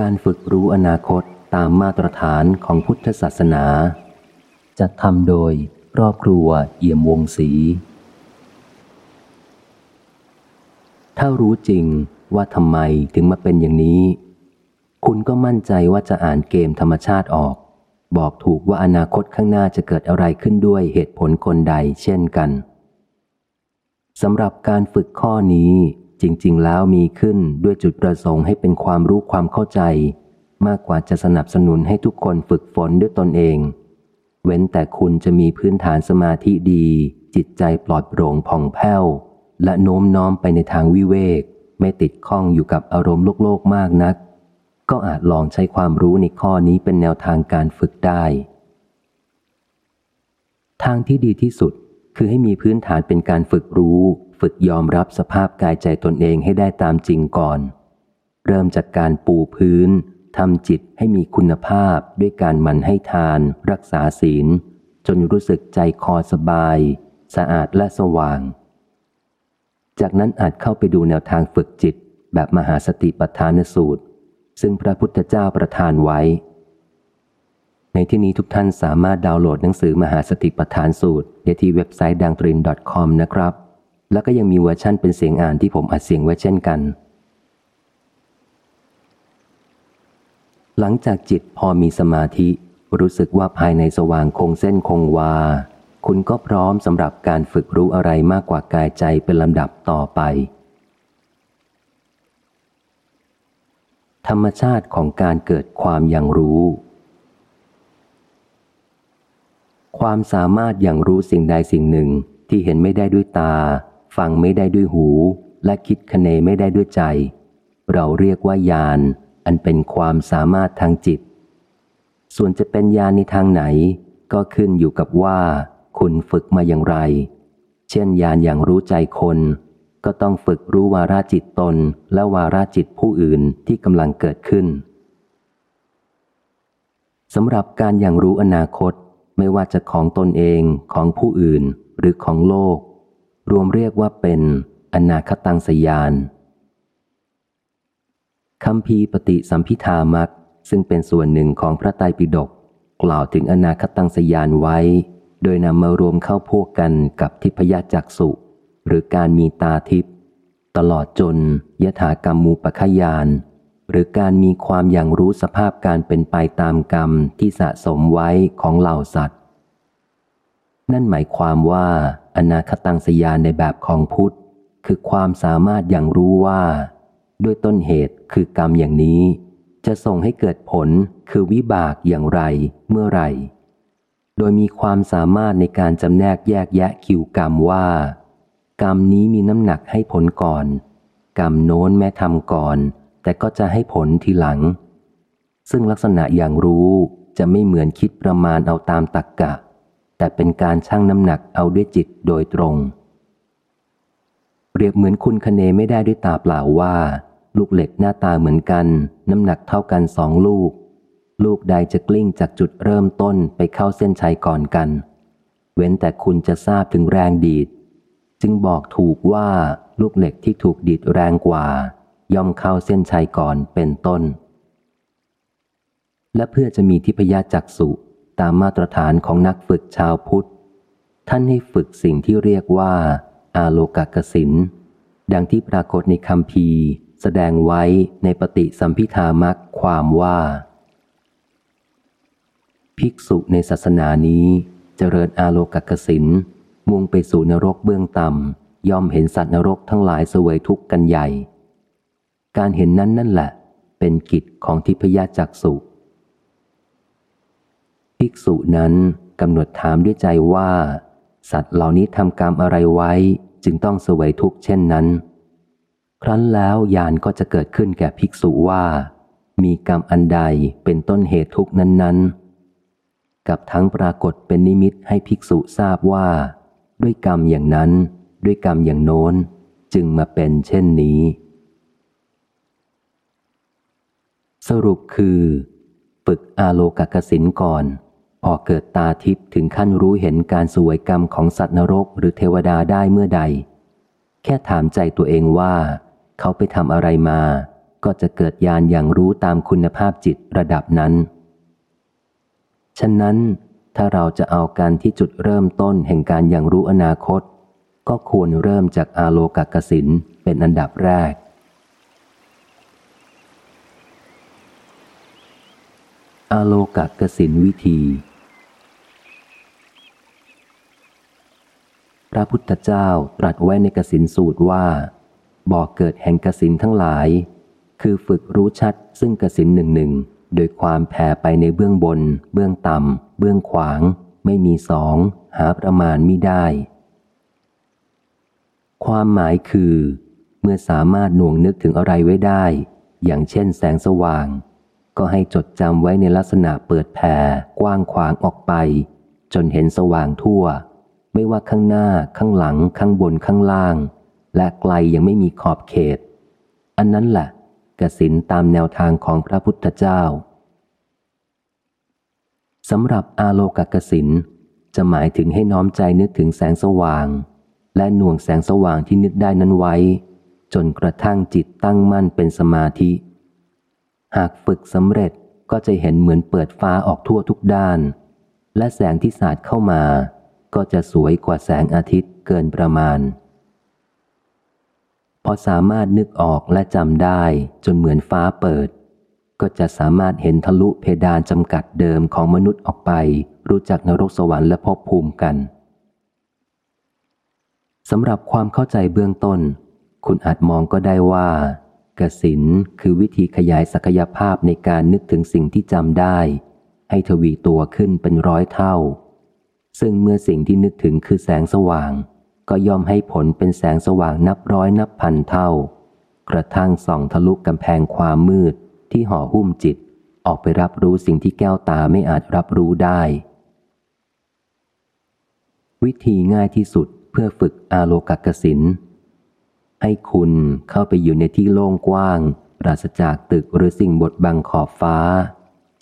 การฝึกรู้อนาคตตามมาตรฐานของพุทธศาสนาจะทำโดยครอบครัวเอี่ยมวงศรีถ้ารู้จริงว่าทำไมถึงมาเป็นอย่างนี้ คุณก็มั่นใจว่าจะอ่านเกมธรรมชาติออก บอกถูกว่าอนาคตข้างหน้าจะเกิดอะไรขึ้นด้วยเหตุผลคนใดเช่นกันสำหรับการฝึกข้อนี้ จริง ๆ แล้วมีขึ้นด้วยจุดประสงค์ให้เป็นความรู้ความเข้าใจ มากกว่าจะสนับสนุนให้ทุกคนฝึกฝนด้วยตนเอง เว้นแต่คุณจะมีพื้นฐานสมาธิดี จิตใจปลอดโปร่งผ่องแผ้ว และโน้มน้อมไปในทางวิเวก ไม่ติดข้องอยู่กับอารมณ์โลกโลกมากนัก ก็อาจลองใช้ความรู้ในข้อนี้เป็นแนวทางการฝึกได้ ทางที่ดีที่สุดคือให้มีพื้นฐานเป็นการฝึกรู้ ฝึกยอมรับสภาพกายใจตนเองให้ได้ตามจริงก่อน เริ่มจากการปูพื้นทำจิตให้มีคุณภาพด้วยการมันให้ทาน รักษาศีล จนรู้สึกใจคอสบาย สะอาดและสว่าง จากนั้นอาจเข้าไปดูแนวทางฝึกจิตแบบมหาสติปัฏฐานสูตร ซึ่งพระพุทธเจ้าประทานไว้ ในที่นี้ทุกท่านสามารถดาวน์โหลดหนังสือมหาสติปัฏฐานสูตร ได้ที่เว็บไซต์ดังตฤณ .com นะครับ แล้วก็ยังมีเวอร์ชั่นเป็นเสียงอ่านที่ผมอัดเสียงไว้เช่นกัน หลังจากจิตพอมีสมาธิ รู้สึกว่าภายในสว่างคงเส้นคงวา คุณก็พร้อมสำหรับการฝึกรู้อะไรมากกว่ากายใจเป็นลำดับต่อไป ธรรมชาติของการเกิดความอย่างรู้ความสามารถอย่างรู้สิ่งใดสิ่งหนึ่งที่เห็นไม่ได้ด้วยตา ฟังไม่ได้ด้วยหู และคิดคเนไม่ได้ด้วยใจ เราเรียกว่าญาณอันเป็นความสามารถทางจิต ส่วนจะเป็นญาณในทางไหน ก็ขึ้นอยู่กับว่า คุณฝึกมาอย่างไร เช่นญาณอย่างรู้ใจคน ก็ต้องฝึกรู้วาราจิตตน และวาราจิตผู้อื่นที่กำลังเกิดขึ้นสำหรับการอย่างรู้อนาคต ไม่ว่าจะของตนเองของผู้อื่นหรือของโลก รวมเรียกว่าเป็นอนาคตังสยานคำพีปฏิสัมพิธามักซึ่งเป็นส่วนหนึ่งของพระไตรปิฎกกล่าวถึงอนาคตังสยานไว้ โดยนำมารวมเข้าพวกกันกับทิพยจักสุหรือการมีตาทิพตลอดจนยถากรรมมูปขยาน หรือการมีความอย่างรู้สภาพการเป็นไปตามกรรมที่สะสมไว้ของเหล่าสัตว์ นั่นหมายความว่าอนาคตังสยานในแบบของพุทธ คือความสามารถอย่างรู้ว่า ด้วยต้นเหตุคือกรรมอย่างนี้ จะส่งให้เกิดผลคือวิบากอย่างไรเมื่อไรโดยมีความสามารถในการจำแนกแยกแยะคิวกรรมว่า กรรมนี้มีน้ำหนักให้ผลก่อน กรรมโน้นแม้ทำก่อน แต่ก็จะให้ผลทีหลัง ซึ่งลักษณะอย่างรู้จะไม่เหมือนคิดประมาณเอาตามตักกะ แต่เป็นการชั่งน้ำหนักเอาด้วยจิตโดยตรง เปรียบเหมือนคุณคเนไม่ได้ด้วยตาเปล่าว่า ลูกเหล็กหน้าตาเหมือนกัน น้ำหนักเท่ากันสองลูก ลูกใดจะกลิ้งจากจุดเริ่มต้นไปเข้าเส้นชัยก่อนกัน เว้นแต่คุณจะทราบถึงแรงดีด จึงบอกถูกว่าลูกเหล็กที่ถูกดีดแรงกว่า ย่อมเข้าเส้นชัยก่อนเป็นต้น และเพื่อจะมีทิพยจักสุ ตามมาตรฐานของนักฝึกชาวพุทธ ท่านให้ฝึกสิ่งที่เรียกว่า อาโลกกสิน ดังที่ปรากฏในคำพีแสดงไว้ในปฏิสัมพิธามักความว่า ภิกษุในศาสนานี้เจริญอาโลกกสิน มุ่งไปสู่นรกเบื้องต่ำย่อมเห็นสัตว์นรกทั้งหลายเสวยทุกข์กันใหญ่ การเห็นนั้นนั่นแหละ เป็นกิจของทิพยจักสุ ภิกษุนั้นกำหนดถามด้วยใจว่า สัตว์เหล่านี้ทำกรรมอะไรไว้ จึงต้องเสวยทุกข์เช่นนั้น ครั้นแล้วญาณก็จะเกิดขึ้นแก่ภิกษุว่า มีกรรมอันใดเป็นต้นเหตุทุกข์นั้น ๆ กับทั้งปรากฏเป็นนิมิตให้ภิกษุทราบว่า ด้วยกรรมอย่างนั้น ด้วยกรรมอย่างโน้น จึงมาเป็นเช่นนี้ สรุปคือ ฝึกอาโลกกสินก่อน พอเกิดตาทิพย์ถึงขั้นรู้เห็นการสวยกรรมของสัตว์นรกหรือเทวดาได้เมื่อใด แค่ถามใจตัวเองว่า เขาไปทำอะไรมา ก็จะเกิดญาณอย่างรู้ตามคุณภาพจิตระดับนั้น ฉะนั้น ถ้าเราจะเอาการที่จุดเริ่มต้นแห่งการอย่างรู้อนาคต ก็ควรเริ่มจากอาโลกกสินเป็นอันดับแรกอาโลกกสินวิธี ระพุทธเจ้าตรัสไว้ในกสินสูตรว่าบ่อกเกิดแห่งกสินทั้งหลาย คือฝึกรู้ชัดซึ่งกสินหนึ่งหนึ่งโดยความแผ่ไปในเบื้องบน เบื้องต่ำ เบื้องขวาง ไม่มีสอง หาประมาณมิได้ ความหมายคือ เมื่อสามารถหน่วงนึกถึงอะไรไว้ได้ อย่างเช่นแสงสว่าง ก็ให้จดจำไว้ในลักษณะเปิดแผ่กว้างขวางออกไป จนเห็นสว่างทั่ว ไม่ว่าข้างหน้า ข้างหลัง ข้างบนข้างล่าง และไกลยังไม่มีขอบเขต อันนั้นแหละกสินตามแนวทางของพระพุทธเจ้าสำหรับอาโลกกสินจะหมายถึงให้น้อมใจนึกถึงแสงสว่าง และหน่วงแสงสว่างที่นึกได้นั้นไว้ จนกระทั่งจิตตั้งมั่นเป็นสมาธิ หากฝึกสำเร็จก็จะเห็นเหมือนเปิดฟ้าออกทั่วทุกด้าน และแสงที่สาดเข้ามา ก็จะสวยกว่าแสงอาทิตย์เกินประมาณ พอสามารถนึกออกและจำได้จนเหมือนฟ้าเปิด ก็จะสามารถเห็นทะลุเพดานจำกัดเดิมของมนุษย์ออกไป รู้จักนรกสวรรค์และภพภูมิกันสำหรับความเข้าใจเบื้องต้น คุณอาจมองก็ได้ว่ากสินคือวิธีขยายศักยภาพในการนึกถึงสิ่งที่จำได้ ให้ทวีตัวขึ้นเป็นร้อยเท่า ซึ่งเมื่อสิ่งที่นึกถึงคือแสงสว่าง ก็ย่อมให้ผลเป็นแสงสว่างนับร้อยนับพันเท่า กระทั่งส่องทะลุกำแพงความมืดที่ห่อหุ้มจิต ออกไปรับรู้สิ่งที่แก้วตาไม่อาจรับรู้ได้ วิธีง่ายที่สุดเพื่อฝึกอาโลกกสินให้คุณเข้าไปอยู่ในที่โล่งกว้าง ปราศจากตึกหรือสิ่งบดบังขอบฟ้า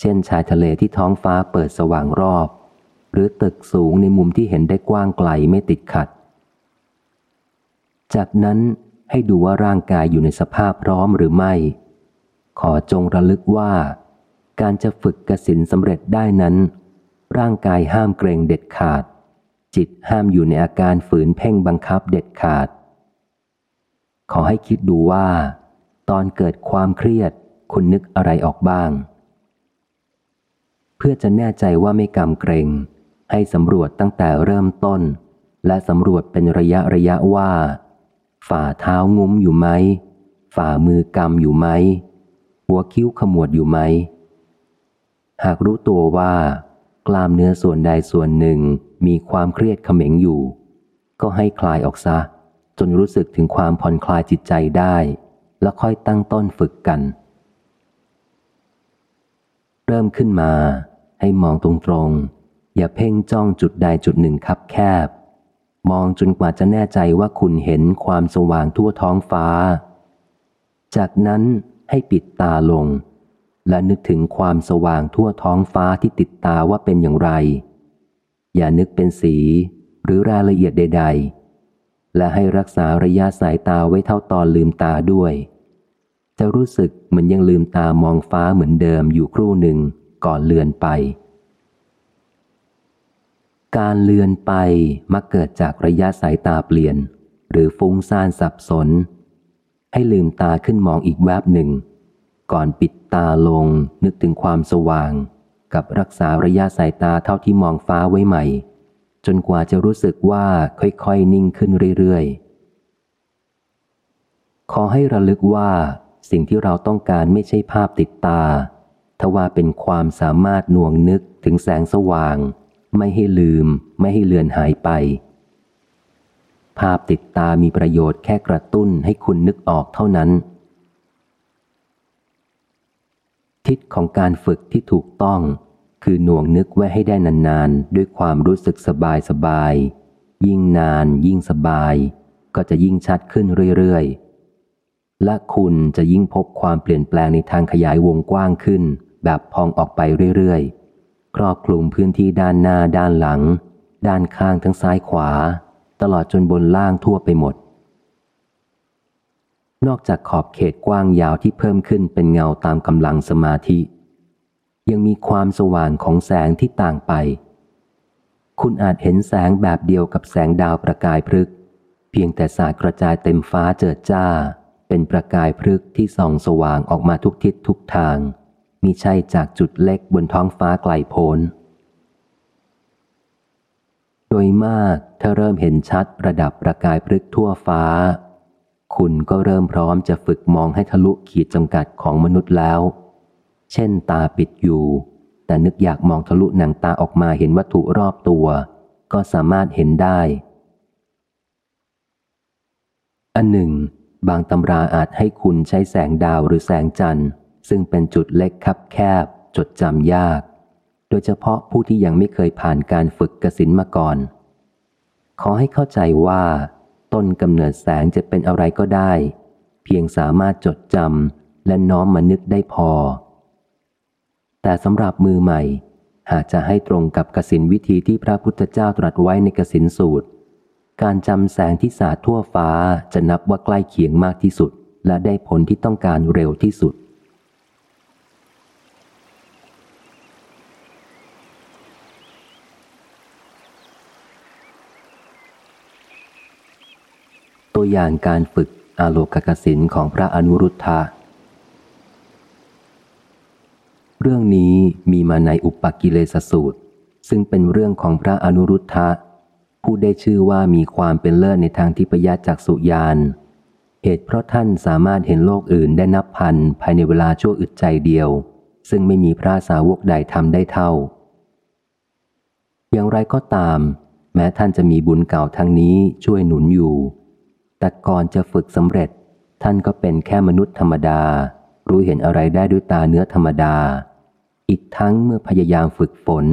เช่นชายทะเลที่ท้องฟ้าเปิดสว่างรอบ หรือตึกสูงในมุมที่เห็นได้กว้างไกลไม่ติดขัด จากนั้นให้ดูว่าร่างกายอยู่ในสภาพพร้อมหรือไม่ ขอจงระลึกว่า การจะฝึกกสินสำเร็จได้นั้น ร่างกายห้ามเกรงเด็ดขาด จิตห้ามอยู่ในอาการฝืนเพ่งบังคับเด็ดขาด ขอให้คิดดูว่า ตอนเกิดความเครียดคุณนึกอะไรออกบ้าง เพื่อจะแน่ใจว่าไม่กำเกรง ให้สำรวจตั้งแต่เริ่มต้น และสำรวจเป็นระยะระยะว่า ฝ่าเท้างุ้มอยู่ไหม ฝ่ามือกำอยู่ไหม หัวคิ้วขมวดอยู่ไหม หากรู้ตัวว่า กล้ามเนื้อส่วนใดส่วนหนึ่งมีความเครียดเขม็งอยู่ ก็ให้คลายออกซะ จนรู้สึกถึงความผ่อนคลายจิตใจได้ แล้วค่อยตั้งต้นฝึกกัน เริ่มขึ้นมาให้มองตรงๆ อย่าเพ่งจ้องจุดใดจุดหนึ่งคับแคบ มองจนกว่าจะแน่ใจว่าคุณเห็นความสว่างทั่วท้องฟ้า จากนั้นให้ปิดตาลง และนึกถึงความสว่างทั่วท้องฟ้าที่ติดตาว่าเป็นอย่างไร อย่านึกเป็นสีหรือรายละเอียดใด ๆ และให้รักษาระยะสายตาไว้เท่าตอนลืมตาด้วย จะรู้สึกเหมือนยังลืมตามองฟ้าเหมือนเดิมอยู่ครู่หนึ่งก่อนเลือนไป การเลือนไปมักเกิดจากระยะสายตาเปลี่ยน หรือฟุ้งซ่านสับสน ให้ลืมตาขึ้นมองอีกแวบหนึ่ง ก่อนปิดตาลงนึกถึงความสว่าง กับรักษาระยะสายตาเท่าที่มองฟ้าไว้ใหม่ จนกว่าจะรู้สึกว่าค่อยๆ นิ่งขึ้นเรื่อยๆ ขอให้ระลึกว่าสิ่งที่เราต้องการไม่ใช่ภาพติดตาทว่าเป็นความสามารถหน่วงนึกถึงแสงสว่าง ไม่ให้ลืม ไม่ให้เลือนหายไป ภาพติดตามีประโยชน์แค่กระตุ้นให้คุณนึกออกเท่านั้น ทิศของการฝึกที่ถูกต้อง คือหน่วงนึกไว้ให้ได้นานๆ ด้วยความรู้สึกสบายสบาย ยิ่งนานยิ่งสบาย ก็จะยิ่งชัดขึ้นเรื่อยๆ และคุณจะยิ่งพบความเปลี่ยนแปลงในทางขยายวงกว้างขึ้น แบบพองออกไปเรื่อยๆ ครอบคลุมพื้นที่ด้านหน้าด้านหลัง ด้านข้างทั้งซ้ายขวา ตลอดจนบนล่างทั่วไปหมด นอกจากขอบเขตกว้างยาวที่เพิ่มขึ้นเป็นเงาตามกำลังสมาธิ ยังมีความสว่างของแสงที่ต่างไป คุณอาจเห็นแสงแบบเดียวกับแสงดาวประกายพฤกษ์เพียงแต่สาดกระจายเต็มฟ้าเจิดจ้า เป็นประกายพฤกษ์ที่ส่องสว่างออกมาทุกทิศทุกทาง มิใช่จากจุดเล็กบนท้องฟ้าไกลโพ้น โดยมากถ้าเริ่มเห็นชัดระดับประกายพฤกษ์ทั่วฟ้า คุณก็เริ่มพร้อมจะฝึกมองให้ทะลุขีดจำกัดของมนุษย์แล้ว เช่นตาปิดอยู่ แต่นึกอยากมองทะลุหนังตาออกมาเห็นวัตถุรอบตัว ก็สามารถเห็นได้ อันหนึ่ง บางตำราอาจให้คุณใช้แสงดาวหรือแสงจันทร์ ซึ่งเป็นจุดเล็กคับแคบ จดจำยาก โดยเฉพาะผู้ที่ยังไม่เคยผ่านการฝึกกสินมาก่อน ขอให้เข้าใจว่า ต้นกำเนิดแสงจะเป็นอะไรก็ได้ เพียงสามารถจดจำและน้อมมานึกได้พอ แต่สำหรับมือใหม่ หากจะให้ตรงกับกสินวิธีที่พระพุทธเจ้าตรัสไว้ในกสินสูตร การจำแสงที่สาดทั่วฟ้าจะนับว่าใกล้เคียงมากที่สุด และได้ผลที่ต้องการเร็วที่สุด ตัวอย่างการฝึกอาโลกกสินของพระอนุรุทธะ เรื่องนี้มีมาในอุปกิเลสสูตร ซึ่งเป็นเรื่องของพระอนุรุทธะผู้ได้ชื่อว่ามีความเป็นเลิศในทางทิพยจักสุยาน เหตุเพราะท่านสามารถเห็นโลกอื่นได้นับพันภายในเวลาชั่วอึดใจเดียว ซึ่งไม่มีพระสาวกใดทำได้เท่า อย่างไรก็ตาม แม้ท่านจะมีบุญเก่าทางนี้ช่วยหนุนอยู่ แต่ก่อนจะฝึกสำเร็จ ท่านก็เป็นแค่มนุษย์ธรรมดา รู้เห็นอะไรได้ด้วยตาเนื้อธรรมดา อีกทั้งเมื่อพยายามฝึกฝน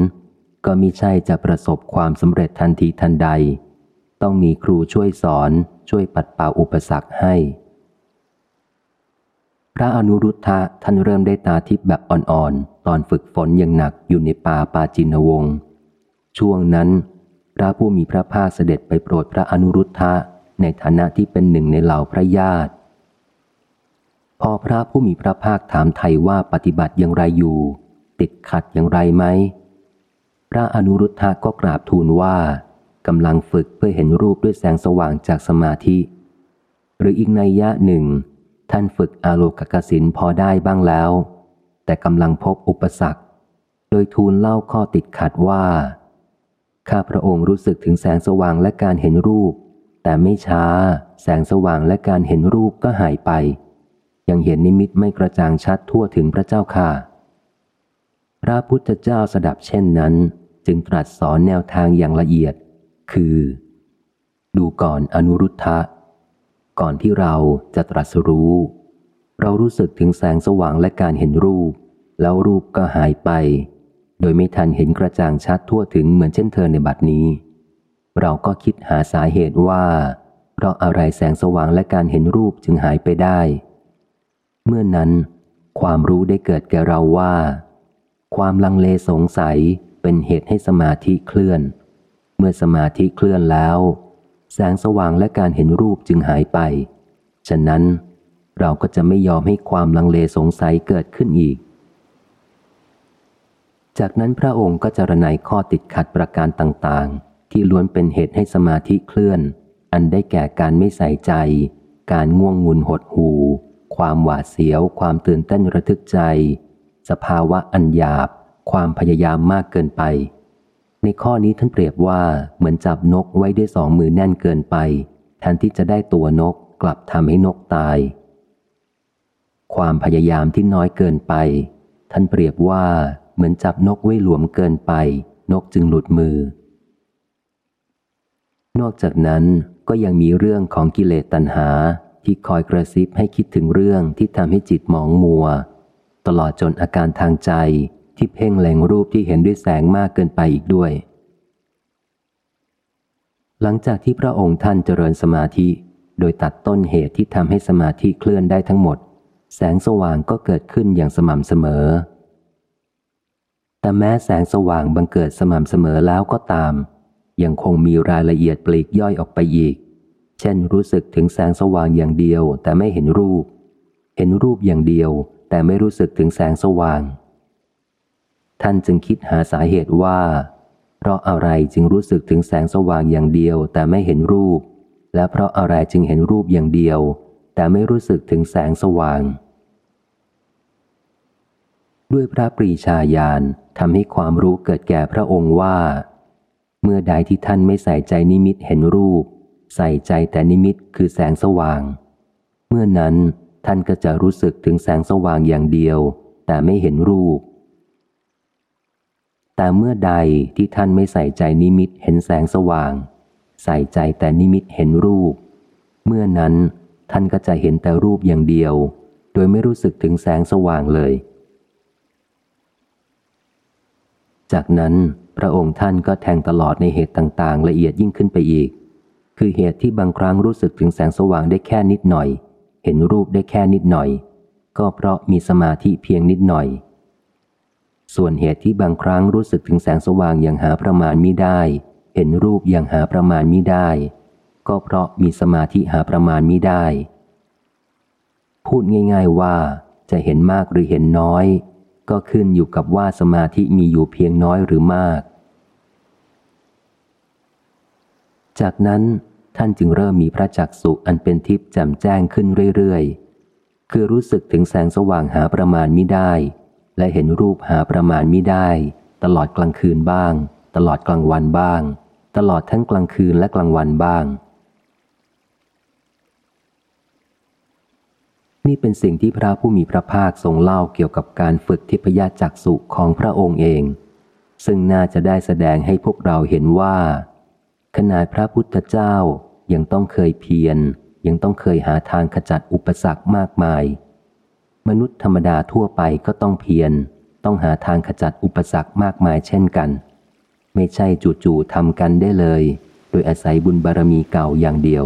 ก็มิใช่จะประสบความสำเร็จทันทีทันใด ต้องมีครูช่วยสอนช่วยปัดเป่าอุปสรรคให้ พระอนุรุทธะท่านเริ่มได้ตาทิพย์แบบอ่อนๆ ตอนฝึกฝนอย่างหนักอยู่ในป่าปาจินวงศ์ช่วงนั้น พระผู้มีพระภาคเสด็จไปโปรดพระอนุรุทธะ ในฐานะที่เป็นหนึ่งในเหล่าพระญาติ พอพระผู้มีพระภาคถามไทยว่าปฏิบัติอย่างไรอยู่ ติดขัดอย่างไรไหม พระอนุรุทธะก็กราบทูลว่ากำลังฝึกเพื่อเห็นรูปด้วยแสงสว่างจากสมาธิ หรืออีกในยะหนึ่ง ท่านฝึกอาโลกกสินพอได้บ้างแล้ว แต่กำลังพบอุปสรรค โดยทูลเล่าข้อติดขัดว่าข้าพระองค์รู้สึกถึงแสงสว่างและการเห็นรูป แต่ไม่ช้า แสงสว่างและการเห็นรูปก็หายไป ยังเห็นนิมิตไม่กระจ่างชัดทั่วถึงพระเจ้าค่ะ พระพุทธเจ้าสดับเช่นนั้น จึงตรัสสอนแนวทางอย่างละเอียด คือ ดูก่อนอนุรุทธะ ก่อนที่เราจะตรัสรู้ เรารู้สึกถึงแสงสว่างและการเห็นรูป แล้วรูปก็หายไป โดยไม่ทันเห็นกระจ่างชัดทั่วถึงเหมือนเช่นเธอในบัดนี้ เราก็คิดหาสาเหตุว่า เพราะอะไรแสงสว่างและการเห็นรูปจึงหายไปได้ เมื่อนนั้น ความรู้ได้เกิดแก่เราว่า ความลังเลสงสัยเป็นเหตุให้สมาธิเคลื่อน เมื่อสมาธิเคลื่อนแล้ว แสงสว่างและการเห็นรูปจึงหายไป ฉะนั้นเราก็จะไม่ยอมให้ความลังเลสงสัยเกิดขึ้นอีก จากนั้นพระองค์ก็จะระนายข้อติดขัดประการต่างๆ ที่ล้วนเป็นเหตุให้สมาธิเคลื่อน อันได้แก่การไม่ใส่ใจ การง่วงงุนหดหู ความหวาดเสียว ความตื่นเต้นระทึกใจ สภาวะอันหยาบ ความพยายามมากเกินไป ในข้อนี้ท่านเปรียบว่าเหมือนจับนกไว้ด้วยสองมือแน่นเกินไปแทนที่จะได้ตัวนกกลับทำให้นกตาย ความพยายามที่น้อยเกินไป ท่านเปรียบว่าเหมือนจับนกไว้หลวมเกินไป นกจึงหลุดมือ นอกจากนั้นก็ยังมีเรื่องของกิเลสตัณหาที่คอยกระซิบให้คิดถึงเรื่องที่ทำให้จิตหมองมัว ตลอดจนอาการทางใจที่เพ่งแหลงรูปที่เห็นด้วยแสงมากเกินไปอีกด้วย หลังจากที่พระองค์ท่านเจริญสมาธิ โดยตัดต้นเหตุที่ทำให้สมาธิเคลื่อนได้ทั้งหมด แสงสว่างก็เกิดขึ้นอย่างสม่ำเสมอ แต่แม้แสงสว่างบังเกิดสม่ำเสมอแล้วก็ตาม ยังคงมีรายละเอียดปลีกย่อยออกไปอีก เช่นรู้สึกถึงแสงสว่างอย่างเดียวแต่ไม่เห็นรูป เห็นรูปอย่างเดียว แต่ไม่รู้สึกถึงแสงสว่าง ท่านจึงคิดหาสาเหตุว่า เพราะอะไรจึงรู้สึกถึงแสงสว่างอย่างเดียว แต่ไม่เห็นรูป และเพราะอะไรจึงเห็นรูปอย่างเดียว แต่ไม่รู้สึกถึงแสงสว่าง ด้วยพระปรีชาญาณทำให้ความรู้เกิดแก่พระองค์ว่า เมื่อใดที่ท่านไม่ใส่ใจนิมิตเห็นรูป ใส่ใจแต่นิมิตคือแสงสว่าง เมื่อนั้นท่านก็จะรู้สึกถึงแสงสว่างอย่างเดียว แต่ไม่เห็นรูป แต่เมื่อใดที่ท่านไม่ใส่ใจนิมิตเห็นแสงสว่าง ใส่ใจแต่นิมิตเห็นรูป เมื่อนั้นท่านก็จะเห็นแต่รูปอย่างเดียว โดยไม่รู้สึกถึงแสงสว่างเลย จากนั้น พระองค์ท่านก็แทงตลอดในเหตุต่างๆ ละเอียดยิ่งขึ้นไปอีก คือเหตุที่บางครั้งรู้สึกถึงแสงสว่างได้แค่นิดหน่อย เห็นรูปได้แค่นิดหน่อย ก็เพราะมีสมาธิเพียงนิดหน่อย ส่วนเหตุที่บางครั้งรู้สึกถึงแสงสว่างอย่างหาประมาณมิได้ เห็นรูปอย่างหาประมาณมิได้ ก็เพราะมีสมาธิหาประมาณมิได้ พูดง่าย ๆว่าจะเห็นมากหรือเห็นน้อย ก็ขึ้นอยู่กับว่าสมาธิมีอยู่เพียงน้อยหรือมาก จากนั้นท่านจึงเริ่มมีพระจักสุอันเป็นทิพย์แจ่มแจ้งขึ้นเรื่อยๆ คือรู้สึกถึงแสงสว่างหาประมาณมิได้ และเห็นรูปหาประมาณมิได้ ตลอดกลางคืนบ้าง ตลอดกลางวันบ้าง ตลอดทั้งกลางคืนและกลางวันบ้าง นี่เป็นสิ่งที่พระผู้มีพระภาคทรงเล่าเกี่ยวกับการฝึกทิพยจักสุของพระองค์เอง ซึ่งน่าจะได้แสดงให้พวกเราเห็นว่า ขนาดพระพุทธเจ้ายังต้องเคยเพียรยังต้องเคยหาทางขจัดอุปสรรคมากมาย มนุษย์ธรรมดาทั่วไปก็ต้องเพียรต้องหาทางขจัดอุปสรรคมากมายเช่นกัน ไม่ใช่จู่ๆทำกันได้เลย โดยอาศัยบุญบารมีเก่าอย่างเดียว